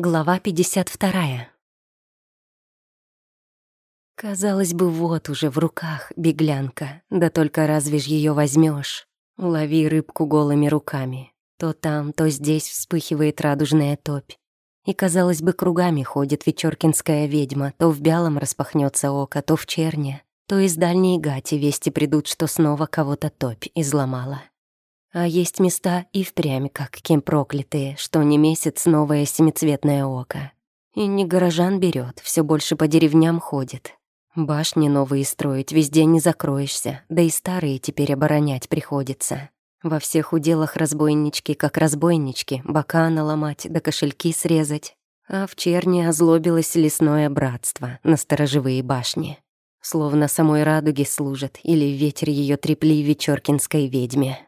Глава 52. Казалось бы, вот уже в руках беглянка, да только разве ж ее возьмешь? Лови рыбку голыми руками. То там, то здесь вспыхивает радужная топь. И, казалось бы, кругами ходит вечеркинская ведьма, то в белом распахнется око, то в черне, то из дальней гати вести придут, что снова кого-то топь изломала. А есть места и впрямь, как кем проклятые, что не месяц новое семицветное око. И не горожан берет, все больше по деревням ходит. Башни новые строить, везде не закроешься, да и старые теперь оборонять приходится. Во всех уделах разбойнички, как разбойнички, бока наломать да кошельки срезать. А в черни озлобилось лесное братство на сторожевые башни. Словно самой радуги служат, или ветер ее трепли вечеркинской ведьме.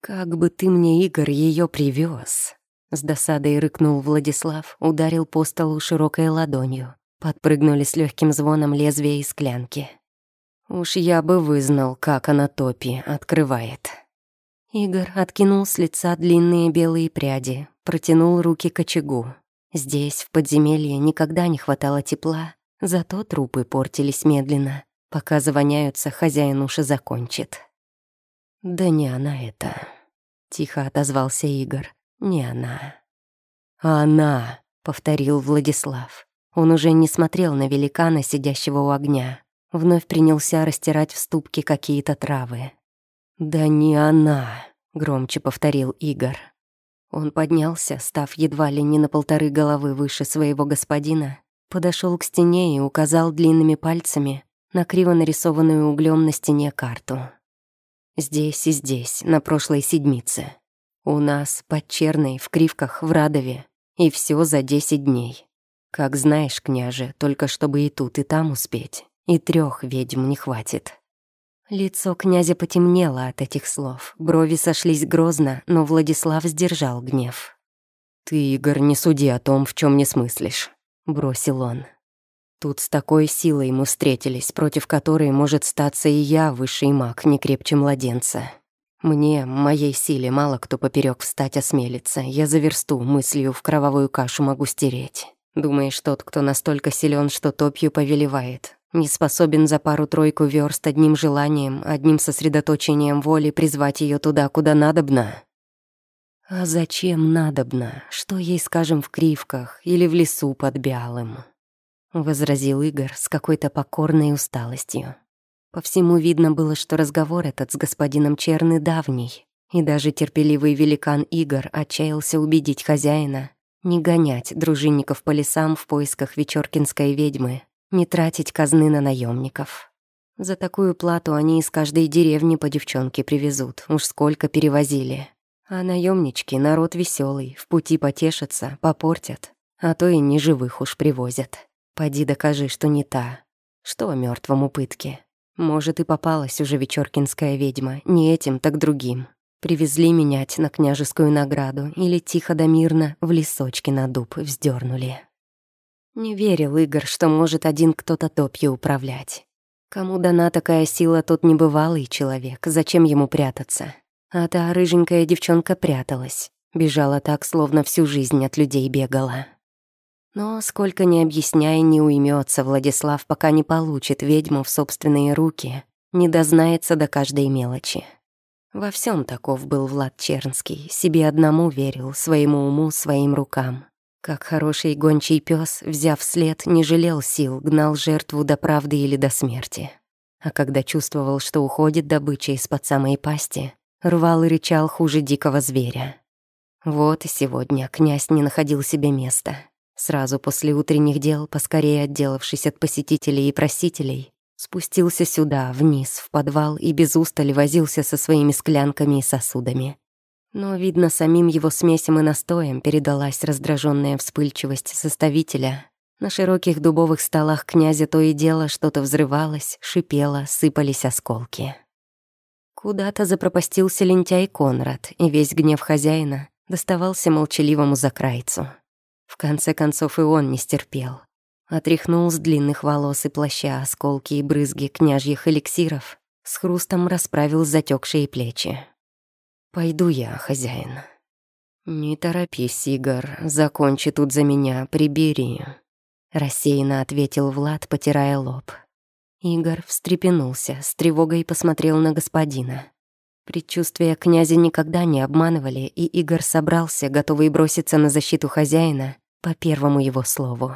«Как бы ты мне, Игорь, ее привез? С досадой рыкнул Владислав, ударил по столу широкой ладонью. Подпрыгнули с легким звоном лезвия и склянки. «Уж я бы вызнал, как она топи открывает». Игорь откинул с лица длинные белые пряди, протянул руки к очагу. Здесь, в подземелье, никогда не хватало тепла, зато трупы портились медленно. Пока завоняются, хозяин уши закончит. «Да не она это», — тихо отозвался Игорь. «Не она». «Она», — повторил Владислав. Он уже не смотрел на великана, сидящего у огня. Вновь принялся растирать в ступке какие-то травы. «Да не она», — громче повторил Игорь. Он поднялся, став едва ли не на полторы головы выше своего господина, подошел к стене и указал длинными пальцами на криво нарисованную углем на стене карту. Здесь и здесь, на прошлой седмице. У нас, под Черной, в Кривках, в Радове. И все за десять дней. Как знаешь, княже, только чтобы и тут, и там успеть. И трех ведьм не хватит. Лицо князя потемнело от этих слов. Брови сошлись грозно, но Владислав сдержал гнев. «Ты, Игорь, не суди о том, в чем не смыслишь», — бросил он. Тут с такой силой мы встретились, против которой может статься и я, высший маг, не крепче младенца. Мне, моей силе, мало кто поперек встать осмелится. Я за версту мыслью в кровавую кашу могу стереть. Думаешь, тот, кто настолько силен, что топью повелевает, не способен за пару-тройку верст одним желанием, одним сосредоточением воли призвать ее туда, куда надобно? А зачем надобно? Что ей скажем в кривках или в лесу под Бялым? — возразил Игорь с какой-то покорной усталостью. По всему видно было, что разговор этот с господином Черны давний, и даже терпеливый великан Игорь отчаялся убедить хозяина не гонять дружинников по лесам в поисках вечеркинской ведьмы, не тратить казны на наемников. За такую плату они из каждой деревни по девчонке привезут, уж сколько перевозили. А наемнички народ веселый, в пути потешатся, попортят, а то и неживых уж привозят. Поди докажи, что не та. Что мертвому пытки? Может, и попалась уже вечеркинская ведьма, не этим, так другим. Привезли менять на княжескую награду или тихо да мирно в лесочке на дуб вздернули. Не верил Игорь, что может один кто-то топью управлять. Кому дана такая сила, тот небывалый человек, зачем ему прятаться? А та рыженькая девчонка пряталась, бежала так, словно всю жизнь от людей бегала. Но сколько ни объясняя, не уймется Владислав, пока не получит ведьму в собственные руки, не дознается до каждой мелочи. Во всем таков был Влад Чернский, себе одному верил, своему уму, своим рукам. Как хороший гончий пес, взяв след, не жалел сил, гнал жертву до правды или до смерти. А когда чувствовал, что уходит добыча из-под самой пасти, рвал и рычал хуже дикого зверя. Вот и сегодня князь не находил себе места. Сразу после утренних дел, поскорее отделавшись от посетителей и просителей, спустился сюда, вниз, в подвал и без устали возился со своими склянками и сосудами. Но, видно, самим его смесям и настоем передалась раздраженная вспыльчивость составителя. На широких дубовых столах князя то и дело что-то взрывалось, шипело, сыпались осколки. Куда-то запропастился лентяй Конрад, и весь гнев хозяина доставался молчаливому закрайцу. В конце концов и он не стерпел. Отряхнул с длинных волос и плаща осколки и брызги княжьих эликсиров, с хрустом расправил затекшие плечи. «Пойду я, хозяин». «Не торопись, Игорь, закончи тут за меня, прибери», — рассеянно ответил Влад, потирая лоб. Игорь встрепенулся, с тревогой посмотрел на господина. Предчувствия князя никогда не обманывали, и Игорь собрался, готовый броситься на защиту хозяина по первому его слову.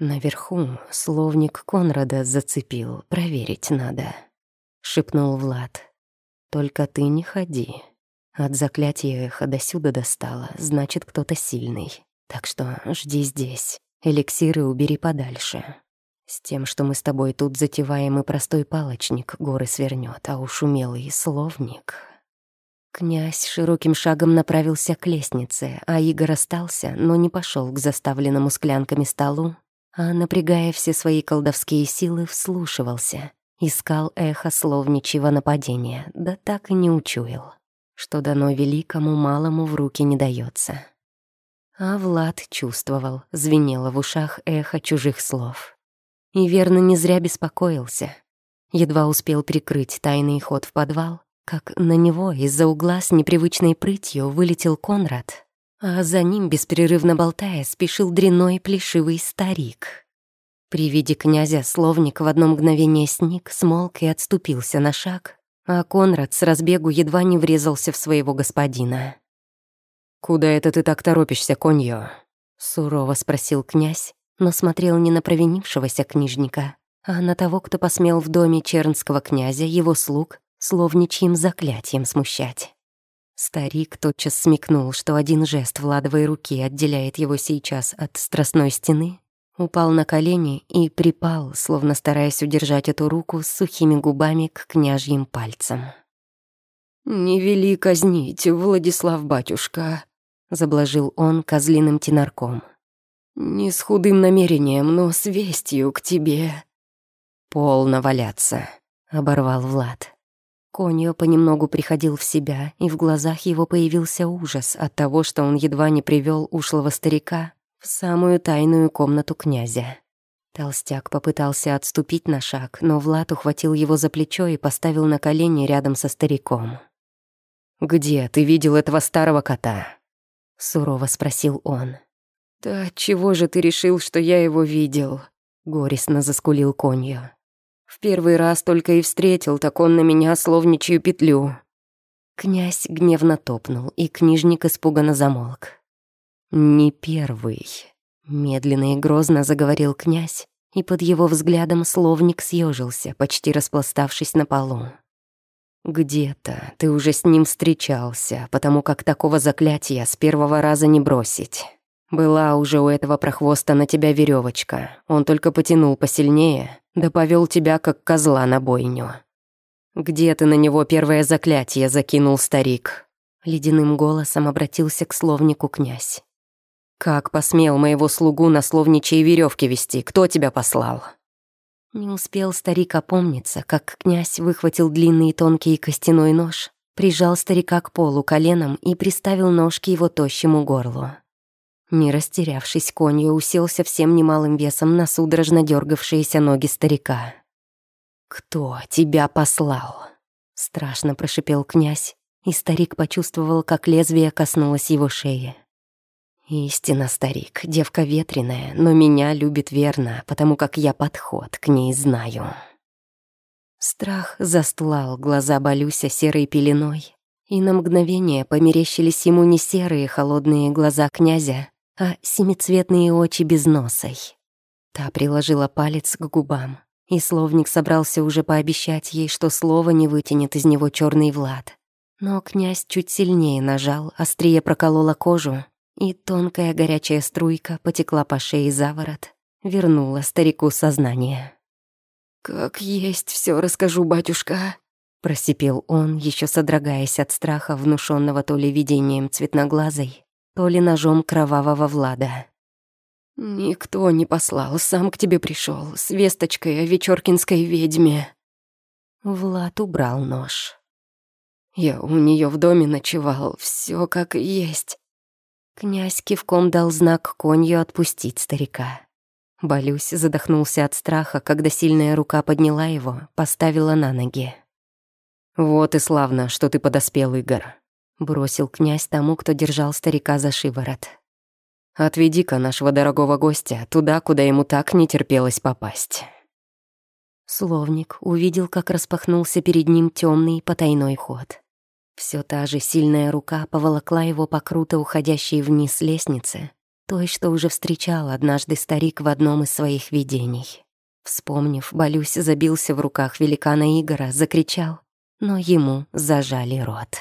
«Наверху словник Конрада зацепил, проверить надо», — шепнул Влад. «Только ты не ходи. От заклятия эхо до сюда достало, значит, кто-то сильный. Так что жди здесь, эликсиры убери подальше». С тем, что мы с тобой тут затеваем, и простой палочник горы свернет, а уж умелый словник. Князь широким шагом направился к лестнице, а Игорь остался, но не пошел к заставленному склянками столу, а, напрягая все свои колдовские силы, вслушивался, искал эхо словничьего нападения, да так и не учуял, что дано великому малому в руки не дается. А Влад чувствовал, звенело в ушах эхо чужих слов. И верно не зря беспокоился. Едва успел прикрыть тайный ход в подвал, как на него из-за угла с непривычной прытью вылетел Конрад, а за ним, беспрерывно болтая, спешил дряной плешивый старик. При виде князя словник в одно мгновение сник, смолк и отступился на шаг, а Конрад с разбегу едва не врезался в своего господина. «Куда это ты так торопишься, коньо?» — сурово спросил князь, но смотрел не на провинившегося книжника, а на того, кто посмел в доме чернского князя его слуг словничьим заклятием смущать. Старик тотчас смекнул, что один жест Владовой руки отделяет его сейчас от страстной стены, упал на колени и припал, словно стараясь удержать эту руку с сухими губами к княжьим пальцам. «Не вели казнить, Владислав батюшка», — заблажил он козлиным тенарком. «Не с худым намерением, но с вестью к тебе». «Полно валяться», — оборвал Влад. Коньо понемногу приходил в себя, и в глазах его появился ужас от того, что он едва не привел ушлого старика в самую тайную комнату князя. Толстяк попытался отступить на шаг, но Влад ухватил его за плечо и поставил на колени рядом со стариком. «Где ты видел этого старого кота?» — сурово спросил он. «Да чего же ты решил, что я его видел?» — горестно заскулил конью. «В первый раз только и встретил, так он на меня словничью петлю». Князь гневно топнул, и книжник испуганно замолк. «Не первый», — медленно и грозно заговорил князь, и под его взглядом словник съежился, почти распластавшись на полу. «Где-то ты уже с ним встречался, потому как такого заклятия с первого раза не бросить». Была уже у этого прохвоста на тебя веревочка. Он только потянул посильнее, да повел тебя, как козла на бойню. Где ты на него первое заклятие закинул, старик?» Ледяным голосом обратился к словнику князь. «Как посмел моего слугу на словничьей веревке вести? Кто тебя послал?» Не успел старик опомниться, как князь выхватил длинный и тонкий костяной нож, прижал старика к полу коленом и приставил ножки его тощему горлу. Не растерявшись, конью уселся всем немалым весом на судорожно дергавшиеся ноги старика. «Кто тебя послал?» — страшно прошипел князь, и старик почувствовал, как лезвие коснулось его шеи. «Истина, старик, девка ветреная, но меня любит верно, потому как я подход к ней знаю». Страх застлал глаза Балюся серой пеленой, и на мгновение померещились ему не серые холодные глаза князя, а семицветные очи без носой. Та приложила палец к губам, и словник собрался уже пообещать ей, что слово не вытянет из него черный Влад. Но князь чуть сильнее нажал, острие проколола кожу, и тонкая горячая струйка потекла по шее за ворот, вернула старику сознание. «Как есть все расскажу, батюшка», — просипел он, еще содрогаясь от страха, внушенного то ли видением цветноглазой, то ли ножом кровавого Влада. «Никто не послал, сам к тебе пришел с весточкой о вечеркинской ведьме». Влад убрал нож. Я у нее в доме ночевал, все как есть. Князь кивком дал знак конью отпустить старика. Болюсь задохнулся от страха, когда сильная рука подняла его, поставила на ноги. «Вот и славно, что ты подоспел, Игорь. Бросил князь тому, кто держал старика за шиворот. «Отведи-ка нашего дорогого гостя туда, куда ему так не терпелось попасть». Словник увидел, как распахнулся перед ним темный потайной ход. Все та же сильная рука поволокла его по круто уходящей вниз лестнице, той, что уже встречал однажды старик в одном из своих видений. Вспомнив, Балюсь забился в руках великана Игора, закричал, но ему зажали рот.